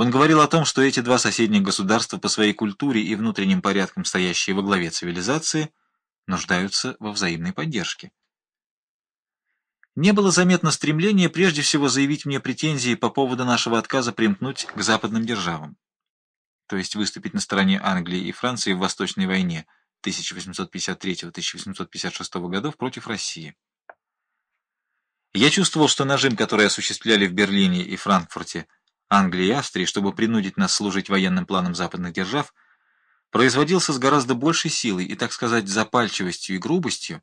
Он говорил о том, что эти два соседних государства по своей культуре и внутренним порядкам, стоящие во главе цивилизации, нуждаются во взаимной поддержке. Не было заметно стремления прежде всего заявить мне претензии по поводу нашего отказа примкнуть к западным державам, то есть выступить на стороне Англии и Франции в Восточной войне 1853-1856 годов против России. Я чувствовал, что нажим, который осуществляли в Берлине и Франкфурте Англии и Австрии, чтобы принудить нас служить военным планам западных держав, производился с гораздо большей силой и, так сказать, запальчивостью и грубостью,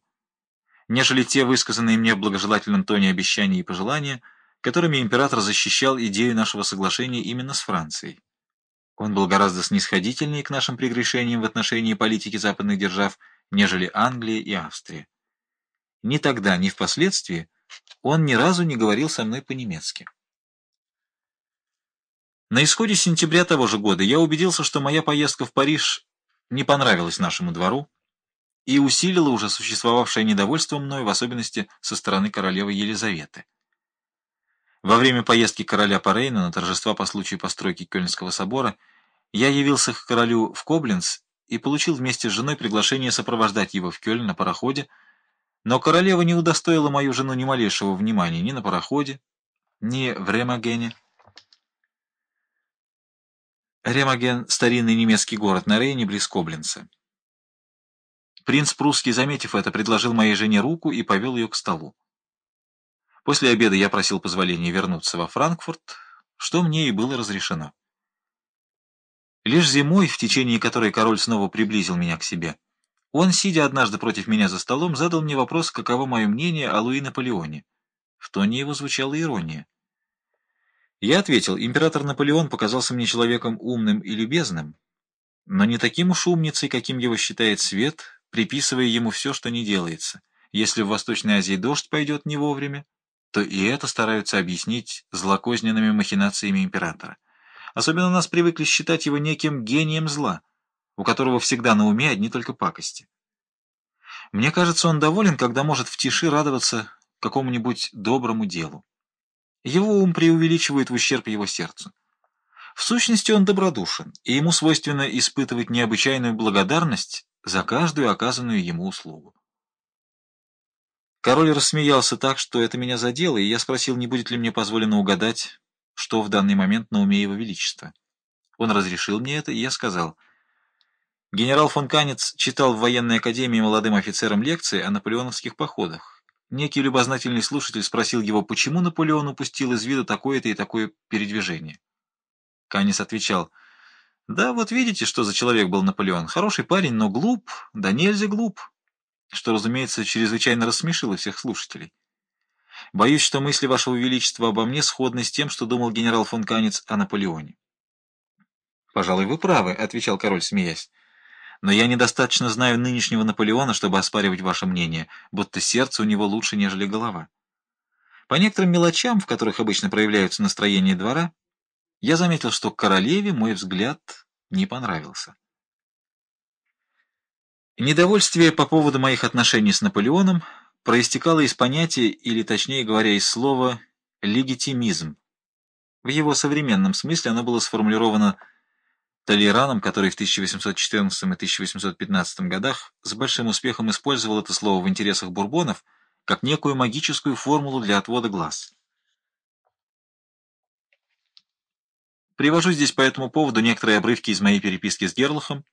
нежели те высказанные мне в благожелательном тоне обещания и пожелания, которыми император защищал идею нашего соглашения именно с Францией. Он был гораздо снисходительнее к нашим прегрешениям в отношении политики западных держав, нежели Англия и Австрия. Ни тогда, ни впоследствии он ни разу не говорил со мной по-немецки. На исходе сентября того же года я убедился, что моя поездка в Париж не понравилась нашему двору и усилила уже существовавшее недовольство мною, в особенности со стороны королевы Елизаветы. Во время поездки короля по Рейну на торжества по случаю постройки Кёльнского собора я явился к королю в Кобленц и получил вместе с женой приглашение сопровождать его в Кёльн на пароходе, но королева не удостоила мою жену ни малейшего внимания ни на пароходе, ни в Ремагене. Ремаген — старинный немецкий город на Рейне близ Кобленца. Принц Прусский, заметив это, предложил моей жене руку и повел ее к столу. После обеда я просил позволения вернуться во Франкфурт, что мне и было разрешено. Лишь зимой, в течение которой король снова приблизил меня к себе, он, сидя однажды против меня за столом, задал мне вопрос, каково мое мнение о Луи Наполеоне. В тоне его звучала ирония. Я ответил, император Наполеон показался мне человеком умным и любезным, но не таким уж умницей, каким его считает свет, приписывая ему все, что не делается. Если в Восточной Азии дождь пойдет не вовремя, то и это стараются объяснить злокозненными махинациями императора. Особенно нас привыкли считать его неким гением зла — у которого всегда на уме одни только пакости. Мне кажется, он доволен, когда может в тиши радоваться какому-нибудь доброму делу. Его ум преувеличивает в ущерб его сердцу. В сущности, он добродушен, и ему свойственно испытывать необычайную благодарность за каждую оказанную ему услугу. Король рассмеялся так, что это меня задело, и я спросил, не будет ли мне позволено угадать, что в данный момент на уме его величества. Он разрешил мне это, и я сказал — Генерал фон Канец читал в военной академии молодым офицерам лекции о наполеоновских походах. Некий любознательный слушатель спросил его, почему Наполеон упустил из виду такое-то и такое передвижение. Канец отвечал, «Да, вот видите, что за человек был Наполеон. Хороший парень, но глуп, да нельзя глуп», что, разумеется, чрезвычайно рассмешило всех слушателей. Боюсь, что мысли Вашего Величества обо мне сходны с тем, что думал генерал фон Канец о Наполеоне. «Пожалуй, вы правы», — отвечал король, смеясь но я недостаточно знаю нынешнего Наполеона, чтобы оспаривать ваше мнение, будто сердце у него лучше, нежели голова. По некоторым мелочам, в которых обычно проявляются настроения двора, я заметил, что королеве мой взгляд не понравился. Недовольствие по поводу моих отношений с Наполеоном проистекало из понятия, или точнее говоря, из слова «легитимизм». В его современном смысле оно было сформулировано Толераном, который в 1814 и 1815 годах с большим успехом использовал это слово в интересах бурбонов как некую магическую формулу для отвода глаз. Привожу здесь по этому поводу некоторые обрывки из моей переписки с Герлахом,